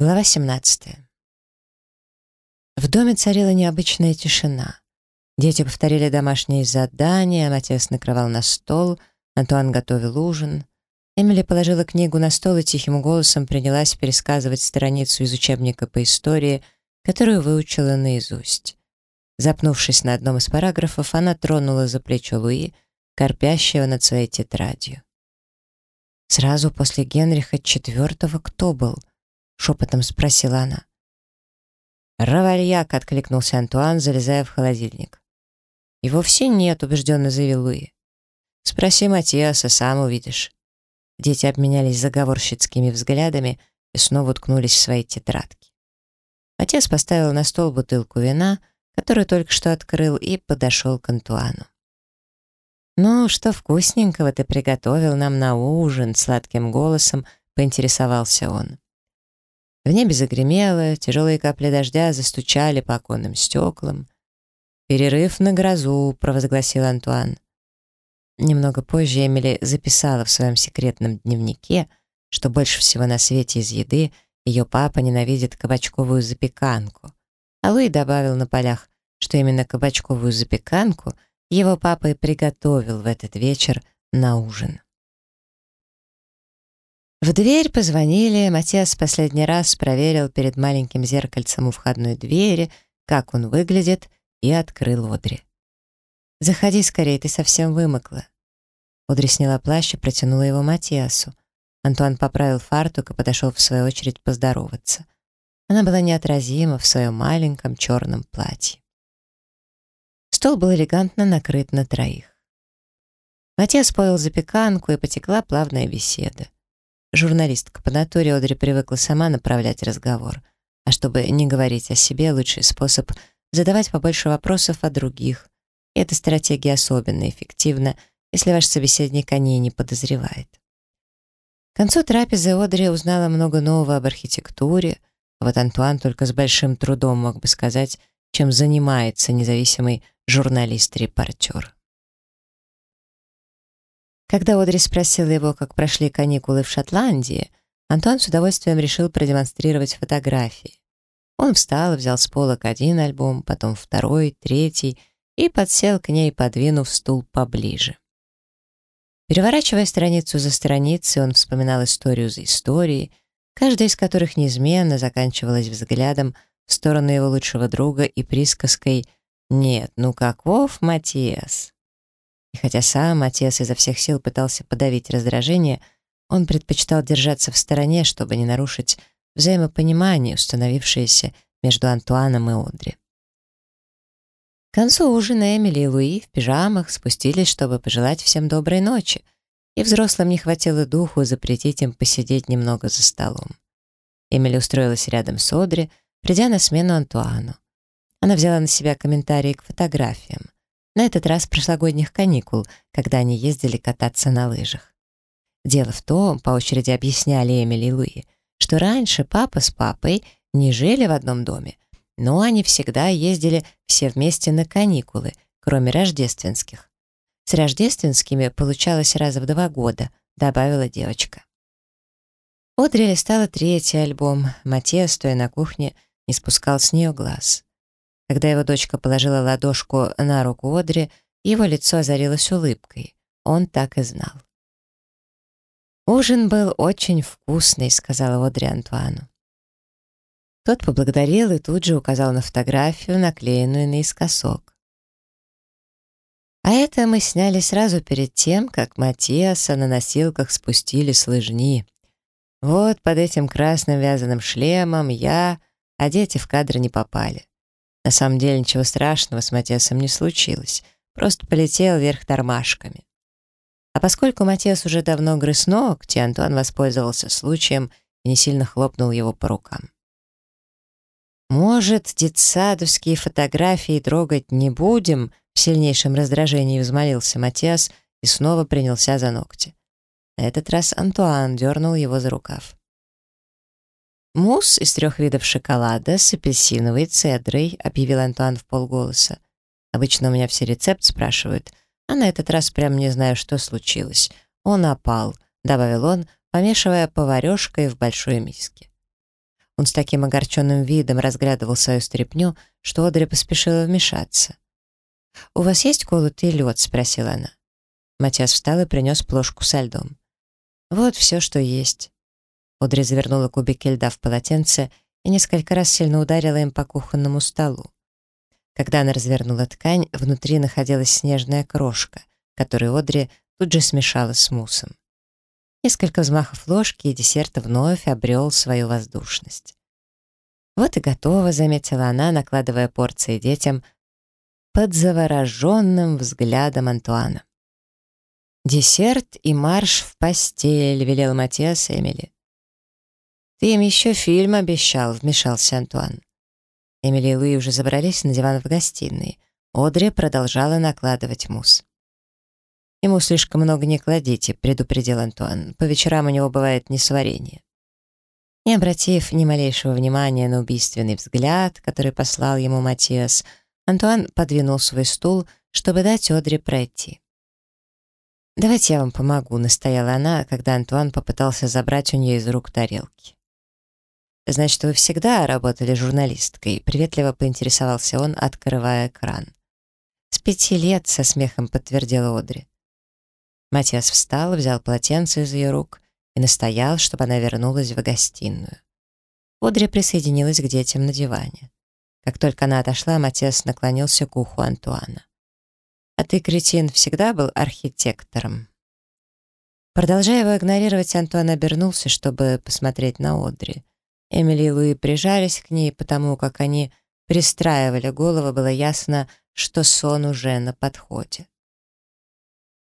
Глава 17. В доме царила необычная тишина. Дети повторили домашние задания, Матиас накрывал на стол, Антуан готовил ужин. Эмили положила книгу на стол и тихим голосом принялась пересказывать страницу из учебника по истории, которую выучила наизусть. Запнувшись на одном из параграфов, она тронула за плечо Луи, корпящего над своей тетрадью. Сразу после Генриха IV кто был? Шепотом спросила она. «Равальяк», — откликнулся Антуан, залезая в холодильник. «И вовсе нет», — убежденно заявил Луи. «Спроси Матиаса, сам увидишь». Дети обменялись заговорщицкими взглядами и снова уткнулись в свои тетрадки. Отец поставил на стол бутылку вина, которую только что открыл, и подошел к Антуану. «Ну, что вкусненького ты приготовил нам на ужин?» — сладким голосом поинтересовался он. В небе загремело, тяжелые капли дождя застучали по оконным стеклам. «Перерыв на грозу», — провозгласил Антуан. Немного позже Эмили записала в своем секретном дневнике, что больше всего на свете из еды ее папа ненавидит кабачковую запеканку. А Луи добавил на полях, что именно кабачковую запеканку — его папа и приготовил в этот вечер на ужин. В дверь позвонили, Матиас последний раз проверил перед маленьким зеркальцем у входной двери, как он выглядит, и открыл Одри. «Заходи скорее, ты совсем вымокла». Одри сняла плащ и протянула его Матиасу. Антуан поправил фартук и подошел в свою очередь поздороваться. Она была неотразима в своем маленьком черном платье. Стол был элегантно накрыт на троих. Матиас поил запеканку, и потекла плавная беседа. Журналистка по натуре Одри привыкла сама направлять разговор. А чтобы не говорить о себе, лучший способ — задавать побольше вопросов о других. И эта стратегия особенно эффективна, если ваш собеседник о ней не подозревает. К концу трапезы Одри узнала много нового об архитектуре, а вот Антуан только с большим трудом мог бы сказать, чем занимается независимый журналист-репортер. Когда Одри спросила его, как прошли каникулы в Шотландии, Антон с удовольствием решил продемонстрировать фотографии. Он встал, взял с полок один альбом, потом второй, третий и подсел к ней, подвинув стул поближе. Переворачивая страницу за страницей, он вспоминал историю за историей, каждая из которых неизменно заканчивалась взглядом в сторону его лучшего друга и присказкой «Нет, ну каков Матиас?» И хотя сам Матиас изо всех сил пытался подавить раздражение, он предпочитал держаться в стороне, чтобы не нарушить взаимопонимание, установившееся между Антуаном и Одри. К концу ужина Эмили и Луи в пижамах спустились, чтобы пожелать всем доброй ночи, и взрослым не хватило духу запретить им посидеть немного за столом. Эмили устроилась рядом с Одри, придя на смену Антуану. Она взяла на себя комментарии к фотографиям. На этот раз прошлогодних каникул, когда они ездили кататься на лыжах. Дело в том, по очереди объясняли Эмили и Луи, что раньше папа с папой не жили в одном доме, но они всегда ездили все вместе на каникулы, кроме рождественских. С рождественскими получалось раз в два года, добавила девочка. Одри листала третий альбом. Матея, стоя на кухне, не спускал с нее глаз. Когда его дочка положила ладошку на руку Одри, его лицо озарилось улыбкой. Он так и знал. «Ужин был очень вкусный», — сказала Одри Антуану. Тот поблагодарил и тут же указал на фотографию, наклеенную наискосок. А это мы сняли сразу перед тем, как Матиаса на носилках спустили с лыжни. Вот под этим красным вязаным шлемом я, а дети в кадр не попали. На самом деле ничего страшного с Матиасом не случилось, просто полетел вверх тормашками. А поскольку Матиас уже давно грыз ногти, Антуан воспользовался случаем и не сильно хлопнул его по рукам. «Может, детсадовские фотографии трогать не будем?» В сильнейшем раздражении взмолился Матиас и снова принялся за ногти. На этот раз Антуан дернул его за рукав. «Мусс из трех видов шоколада с апельсиновой цедрой», — объявил Антуан в полголоса. «Обычно у меня все рецепт спрашивают, а на этот раз прям не знаю, что случилось. Он опал», — добавил он, помешивая поварешкой в большой миске. Он с таким огорченным видом разглядывал свою стряпню, что Одри поспешила вмешаться. «У вас есть колотый лед?» — спросила она. Матиас встал и принес плошку со льдом. «Вот все, что есть». Одри завернула кубики льда в полотенце и несколько раз сильно ударила им по кухонному столу. Когда она развернула ткань, внутри находилась снежная крошка, которую Одри тут же смешала с муссом. Несколько взмахов ложки, и десерт вновь обрел свою воздушность. «Вот и готово», — заметила она, накладывая порции детям под завороженным взглядом Антуана. «Десерт и марш в постель», — велел Матиас Эмили. «Ты им еще фильм обещал», — вмешался Антуан. Эмили и Луи уже забрались на диван в гостиной. Одри продолжала накладывать мусс. «Ему слишком много не кладите», — предупредил Антуан. «По вечерам у него бывает несварение». Не обратив ни малейшего внимания на убийственный взгляд, который послал ему Матиас, Антуан подвинул свой стул, чтобы дать Одри пройти. «Давайте я вам помогу», — настояла она, когда Антуан попытался забрать у нее из рук тарелки. «Значит, вы всегда работали журналисткой?» — приветливо поинтересовался он, открывая экран. «С пяти лет», — со смехом подтвердила Одри. Матиас встал, взял полотенце из ее рук и настоял, чтобы она вернулась в гостиную. Одри присоединилась к детям на диване. Как только она отошла, Матиас наклонился к уху Антуана. «А ты, кретин, всегда был архитектором?» Продолжая его игнорировать, Антуан обернулся, чтобы посмотреть на Одри. Эмили и Луи прижались к ней, потому как они пристраивали голову, было ясно, что сон уже на подходе.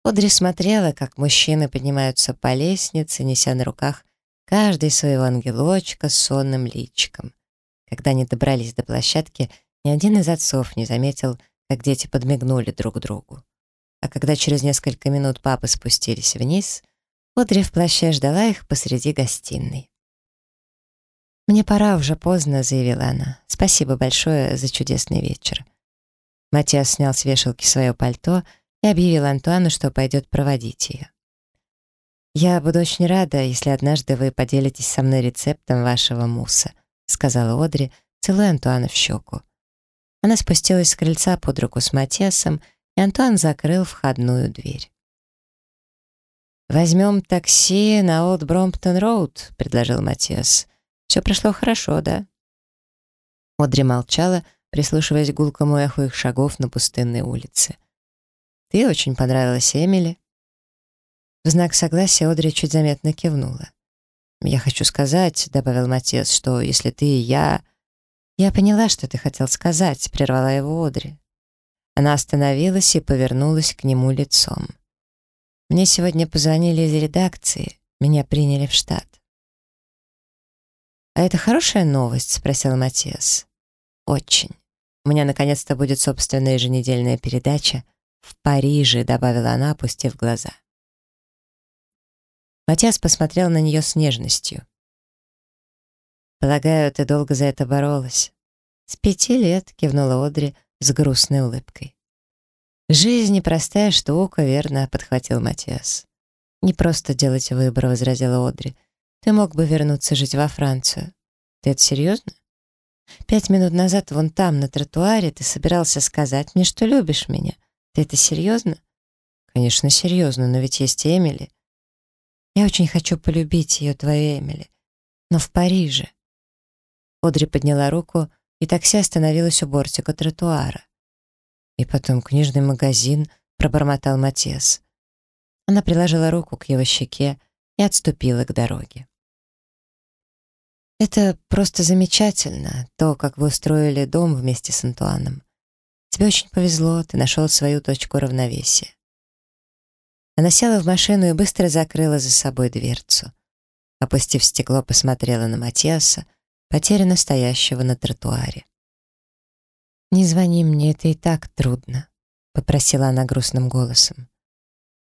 Одри смотрела, как мужчины поднимаются по лестнице, неся на руках каждый своего ангелочка с сонным личиком. Когда они добрались до площадки, ни один из отцов не заметил, как дети подмигнули друг другу. А когда через несколько минут папы спустились вниз, Одри в плаще ждала их посреди гостиной. «Мне пора, уже поздно», — заявила она. «Спасибо большое за чудесный вечер». Матиас снял с вешалки свое пальто — и объявил Антуану, что пойдет проводить ее. «Я буду очень рада, если однажды вы поделитесь со мной рецептом вашего мусса», сказала Одри, целуя Антуана в щеку. Она спустилась с крыльца под руку с Матиасом, и Антуан закрыл входную дверь. «Возьмем такси на Олд Бромптон-Роуд», — предложил Матиас. «Все прошло хорошо, да?» Одри молчала, прислушиваясь к гулкому эху их шагов на пустынной улице. «Ты очень понравилась Эмили». В знак согласия Одри чуть заметно кивнула. «Я хочу сказать», — добавил Матиас, «что если ты и я...» «Я поняла, что ты хотел сказать», — прервала его Одри. Она остановилась и повернулась к нему лицом. «Мне сегодня позвонили из редакции. Меня приняли в штат». «А это хорошая новость?» — спросил Матиас. «Очень. У меня наконец-то будет собственная еженедельная передача «В Париже», — добавила она, опустив глаза. Матиас посмотрел на нее с нежностью. «Полагаю, ты долго за это боролась?» «С пяти лет», — кивнула Одри с грустной улыбкой. «Жизнь непростая штука, верно», — подхватил Матиас. «Не просто делать выбор», — возразила Одри. «Ты мог бы вернуться жить во Францию. Ты это серьезно? Пять минут назад вон там, на тротуаре, ты собирался сказать мне, что любишь меня. Ты это серьезно? Конечно, серьезно, но ведь есть Эмили. Я очень хочу полюбить ее, твою Эмили. Но в Париже. Одри подняла руку, и такси остановилось у бортика тротуара. И потом книжный магазин, пробормотал Матиас. Она приложила руку к его щеке и отступила к дороге. «Это просто замечательно, то, как вы устроили дом вместе с Антуаном. Тебе очень повезло, ты нашел свою точку равновесия. Она села в машину и быстро закрыла за собой дверцу. Опустив стекло, посмотрела на Матиаса, потерянно стоящего на тротуаре. «Не звони мне, это и так трудно», — попросила она грустным голосом.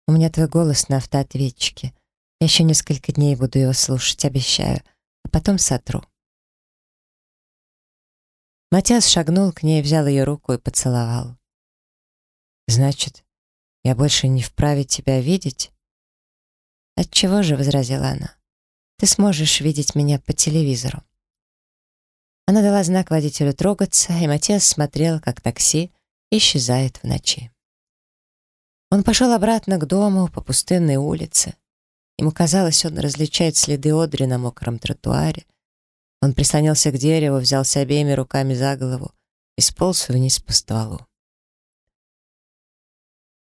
«У меня твой голос на автоответчике. Я еще несколько дней буду его слушать, обещаю, а потом сотру». Матиас шагнул к ней, взял ее руку и поцеловал. «Значит, я больше не вправе тебя видеть?» «Отчего же?» — возразила она. «Ты сможешь видеть меня по телевизору». Она дала знак водителю трогаться, и Матиас смотрел, как такси исчезает в ночи. Он пошел обратно к дому по пустынной улице. Ему казалось, он различает следы Одри на мокром тротуаре. Он прислонился к дереву, взялся обеими руками за голову и сполз вниз по стволу.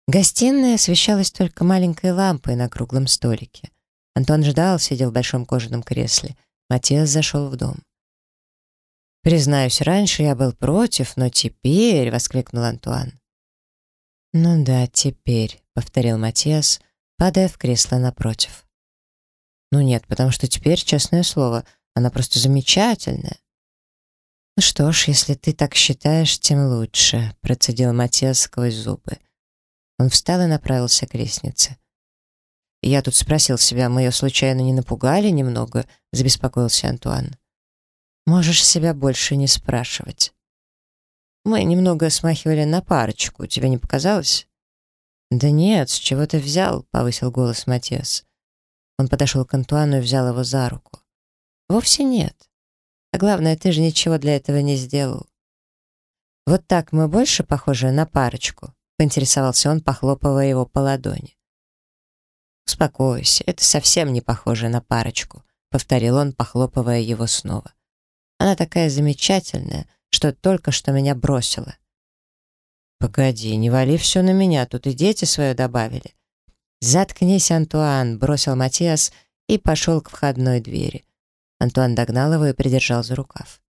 Гостиная освещалась только маленькой лампой на круглом столике. Антон ждал, сидя в большом кожаном кресле. Матиас зашел в дом. «Признаюсь, раньше я был против, но теперь...» — воскликнул Антуан. «Ну да, теперь», — повторил Матиас, падая в кресло напротив. «Ну нет, потому что теперь, честное слово, она просто замечательная». «Ну что ж, если ты так считаешь, тем лучше», — процедил Матиас сквозь зубы. Он встал и направился к лестнице. «Я тут спросил себя, мы ее случайно не напугали немного?» — забеспокоился Антуан. «Можешь себя больше не спрашивать». «Мы немного смахивали на парочку, тебе не показалось?» «Да нет, с чего ты взял?» — повысил голос Матиас. Он подошел к Антуану и взял его за руку. «Вовсе нет. А главное, ты же ничего для этого не сделал. Вот так мы больше похожи на парочку?» поинтересовался он, похлопывая его по ладони. «Успокойся, это совсем не похоже на парочку», — повторил он, похлопывая его снова. «Она такая замечательная, что только что меня бросила». «Погоди, не вали все на меня, тут и дети свое добавили». «Заткнись, Антуан», — бросил Матиас и пошел к входной двери. Антуан догнал его и придержал за рукав.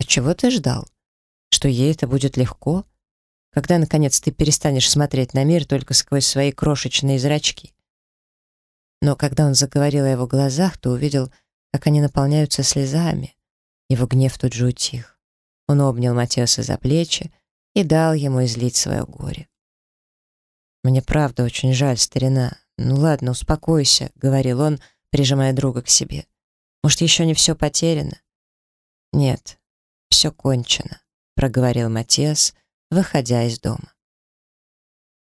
«А чего ты ждал? Что ей это будет легко?» когда, наконец, ты перестанешь смотреть на мир только сквозь свои крошечные зрачки. Но когда он заговорил о его глазах, то увидел, как они наполняются слезами. Его гнев тут же утих. Он обнял Матеоса за плечи и дал ему излить свое горе. «Мне правда очень жаль, старина. Ну ладно, успокойся», — говорил он, прижимая друга к себе. «Может, еще не все потеряно?» «Нет, все кончено», — проговорил Матиас, выходя из дома.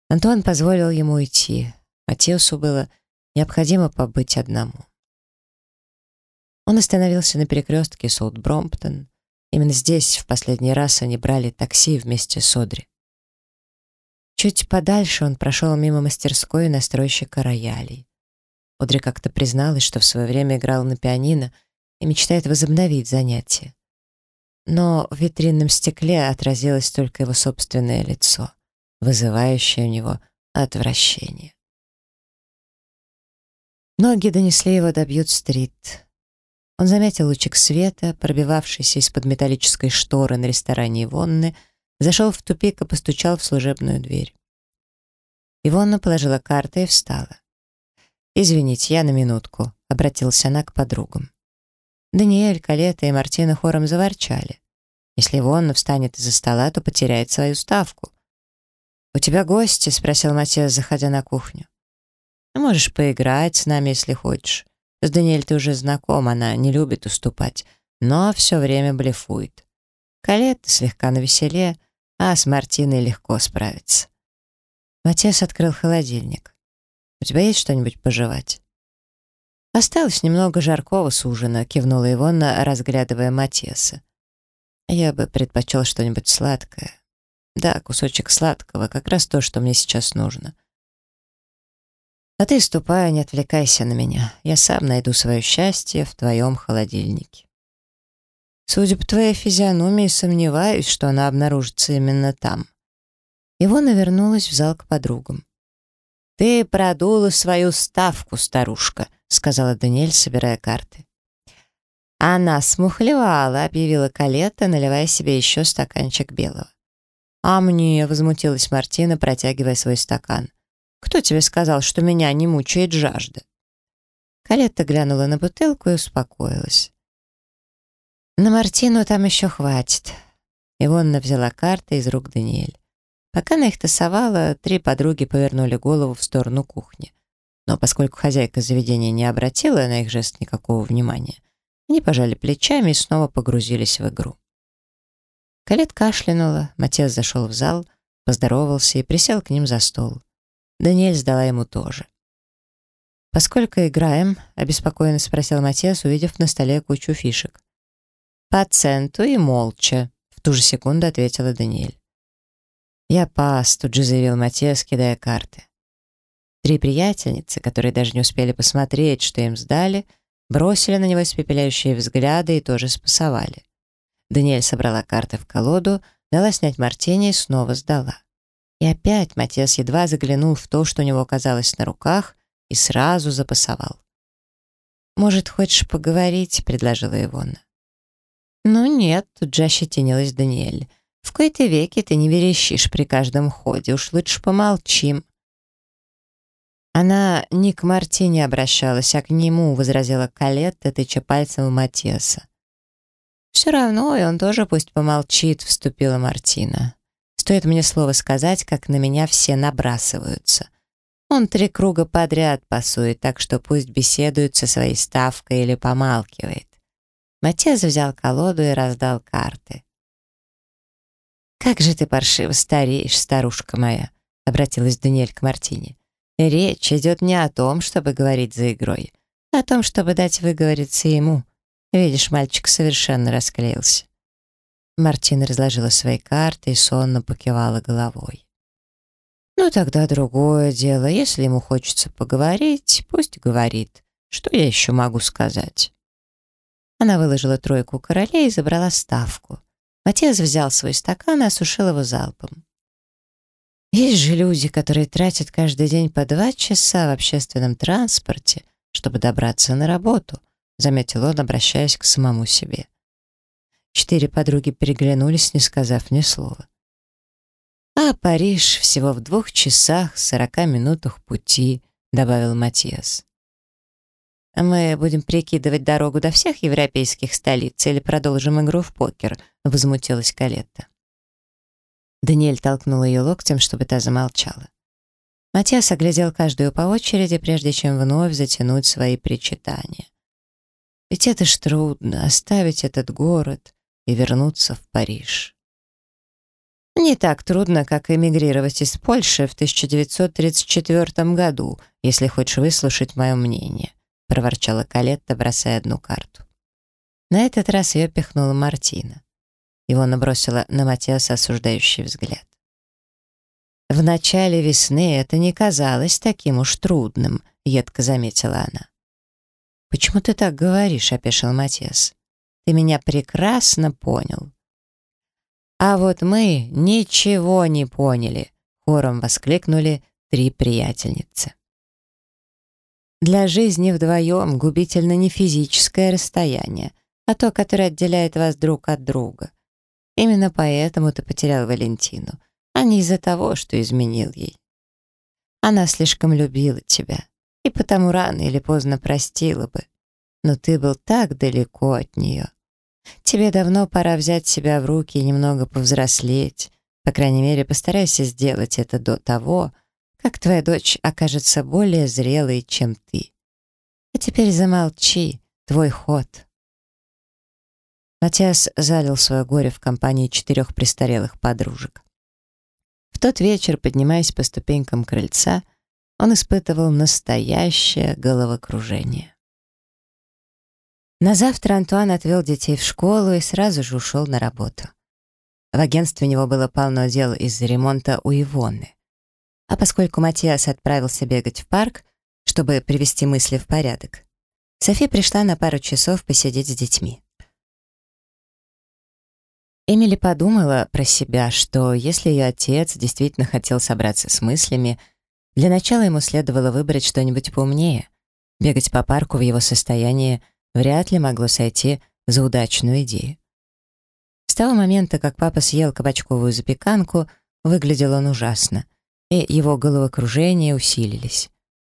Антуан позволил ему уйти. Матеусу было необходимо побыть одному. Он остановился на перекрестке Солт-Бромптон. Именно здесь в последний раз они брали такси вместе с Одри. Чуть подальше он прошел мимо мастерской настройщика роялей. Одри как-то призналась, что в свое время играл на пианино и мечтает возобновить занятия но в витринном стекле отразилось только его собственное лицо, вызывающее у него отвращение. Ноги донесли его до Бьют-стрит. Он заметил лучик света, пробивавшийся из-под металлической шторы на ресторане Ивонны, зашел в тупик и постучал в служебную дверь. Ивонна положила карты и встала. «Извините, я на минутку», — обратилась она к подругам. Даниэль, Калета и Мартина хором заворчали. Если Ивонна встанет из-за стола, то потеряет свою ставку. «У тебя гости?» — спросил Матиас, заходя на кухню. «Можешь поиграть с нами, если хочешь. С Даниэль ты уже знаком, она не любит уступать, но все время блефует. Калетта слегка навеселе, а с Мартиной легко справиться». Матиас открыл холодильник. «У тебя есть что-нибудь пожевать?» «Осталось немного жаркого с ужина», — кивнула Ивонна, разглядывая Матиаса. «Я бы предпочел что-нибудь сладкое. Да, кусочек сладкого, как раз то, что мне сейчас нужно. А ты ступай, не отвлекайся на меня. Я сам найду свое счастье в твоем холодильнике». Судя по твоей физиономии, сомневаюсь, что она обнаружится именно там. Ивона вернулась в зал к подругам. «Ты продула свою ставку, старушка», — сказала Даниэль, собирая карты. «Она смухлевала», — объявила Калетта, наливая себе еще стаканчик белого. «А мне», — возмутилась Мартина, протягивая свой стакан. «Кто тебе сказал, что меня не мучает жажда?» Калетта глянула на бутылку и успокоилась. «На Мартину там еще хватит». Ивонна взяла карты из рук Даниэль. Пока она их тасовала, три подруги повернули голову в сторону кухни. Но поскольку хозяйка заведения не обратила на их жест никакого внимания, они пожали плечами и снова погрузились в игру. Калет кашлянула, Матес зашел в зал, поздоровался и присел к ним за стол. Даниэль сдала ему тоже. «Поскольку играем?» — обеспокоенно спросил Матес, увидев на столе кучу фишек. «По центу и молча», — в ту же секунду ответила Даниэль. «Я пас», — тут же заявил Матиас, кидая карты. Три приятельницы, которые даже не успели посмотреть, что им сдали, бросили на него испепеляющие взгляды и тоже спасовали. Даниэль собрала карты в колоду, дала снять мартини и снова сдала. И опять Матиас едва заглянул в то, что у него оказалось на руках, и сразу запасовал. «Может, хочешь поговорить?» — предложила Ивона. «Ну нет», — тут же ощетинилась Даниэль. «В кои-то веки ты не верещишь при каждом ходе, уж лучше помолчим». Она не к Мартине обращалась, а к нему, возразила Калетта, тыча пальцем в Матиаса. «Все равно, и он тоже пусть помолчит», — вступила Мартина. «Стоит мне слово сказать, как на меня все набрасываются. Он три круга подряд пасует, так что пусть беседует со своей ставкой или помалкивает». Матиас взял колоду и раздал карты. «Как же ты паршиво стареешь, старушка моя», — обратилась Даниэль к Мартине. «Речь идет не о том, чтобы говорить за игрой, а о том, чтобы дать выговориться ему». Видишь, мальчик совершенно расклеился. Мартина разложила свои карты и сонно покивала головой. «Ну, тогда другое дело. Если ему хочется поговорить, пусть говорит. Что я еще могу сказать?» Она выложила тройку королей и забрала ставку. Матиас взял свой стакан и осушил его залпом. Есть же люди, которые тратят каждый день по два часа в общественном транспорте, чтобы добраться на работу. — заметил он, обращаясь к самому себе. Четыре подруги переглянулись, не сказав ни слова. «А Париж всего в двух часах сорока минутах пути», — добавил Матиас. «Мы будем прикидывать дорогу до всех европейских столиц или продолжим игру в покер?» — возмутилась Калетта. Даниэль толкнула ее локтем, чтобы та замолчала. Матиас оглядел каждую по очереди, прежде чем вновь затянуть свои причитания. Ведь это ж трудно — оставить этот город и вернуться в Париж. Не так трудно, как эмигрировать из Польши в 1934 году, если хочешь выслушать мое мнение, — проворчала Калетта, бросая одну карту. На этот раз ее пихнула Мартина. Его набросила на Матиаса осуждающий взгляд. «В начале весны это не казалось таким уж трудным», — едко заметила она. «Почему ты так говоришь?» — опешил Матиас. «Ты меня прекрасно понял». «А вот мы ничего не поняли», — хором воскликнули три приятельницы. Для жизни вдвоем губительно не физическое расстояние, а то, которое отделяет вас друг от друга. Именно поэтому ты потерял Валентину, а не из-за того, что изменил ей. Она слишком любила тебя и потому рано или поздно простила бы. Но ты был так далеко от нее. Тебе давно пора взять себя в руки и немного повзрослеть. По крайней мере, постарайся сделать это до того, как твоя дочь окажется более зрелой, чем ты. А теперь замолчи, твой ход. Матиас залил свое горе в компании четырех престарелых подружек. В тот вечер, поднимаясь по ступенькам крыльца, он испытывал настоящее головокружение. На завтра Антуан отвел детей в школу и сразу же ушел на работу. В агентстве у него было полно дел из-за ремонта у Ивонны. А поскольку Матиас отправился бегать в парк, чтобы привести мысли в порядок, Софи пришла на пару часов посидеть с детьми. Эмили подумала про себя, что если ее отец действительно хотел собраться с мыслями, для начала ему следовало выбрать что-нибудь поумнее. Бегать по парку в его состоянии вряд ли могло сойти за удачную идею. С того момента, как папа съел кабачковую запеканку, выглядел он ужасно, и его головокружения усилились.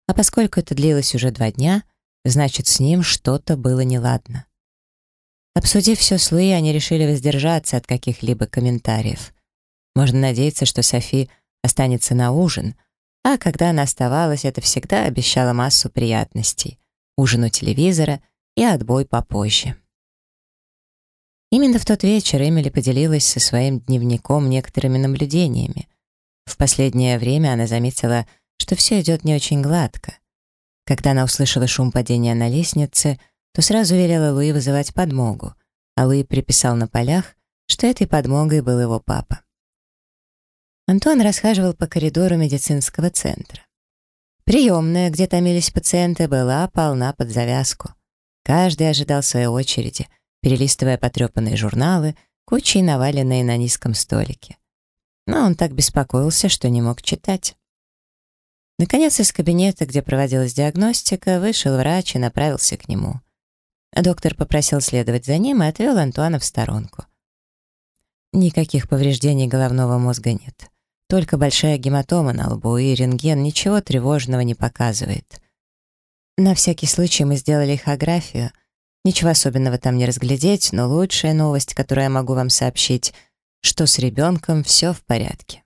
А поскольку это длилось уже два дня, значит, с ним что-то было неладно. Обсудив все с Луи, они решили воздержаться от каких-либо комментариев. Можно надеяться, что Софи останется на ужин — а когда она оставалась, это всегда обещало массу приятностей. Ужин у телевизора и отбой попозже. Именно в тот вечер Эмили поделилась со своим дневником некоторыми наблюдениями. В последнее время она заметила, что все идет не очень гладко. Когда она услышала шум падения на лестнице, то сразу велела Луи вызывать подмогу, а Луи приписал на полях, что этой подмогой был его папа. Антуан расхаживал по коридору медицинского центра. Приемная, где томились пациенты, была полна под завязку. Каждый ожидал своей очереди, перелистывая потрепанные журналы, кучей наваленные на низком столике. Но он так беспокоился, что не мог читать. Наконец, из кабинета, где проводилась диагностика, вышел врач и направился к нему. Доктор попросил следовать за ним и отвел Антуана в сторонку. Никаких повреждений головного мозга нет. Только большая гематома на лбу, и рентген ничего тревожного не показывает. На всякий случай мы сделали эхографию. Ничего особенного там не разглядеть, но лучшая новость, которую я могу вам сообщить, что с ребенком все в порядке.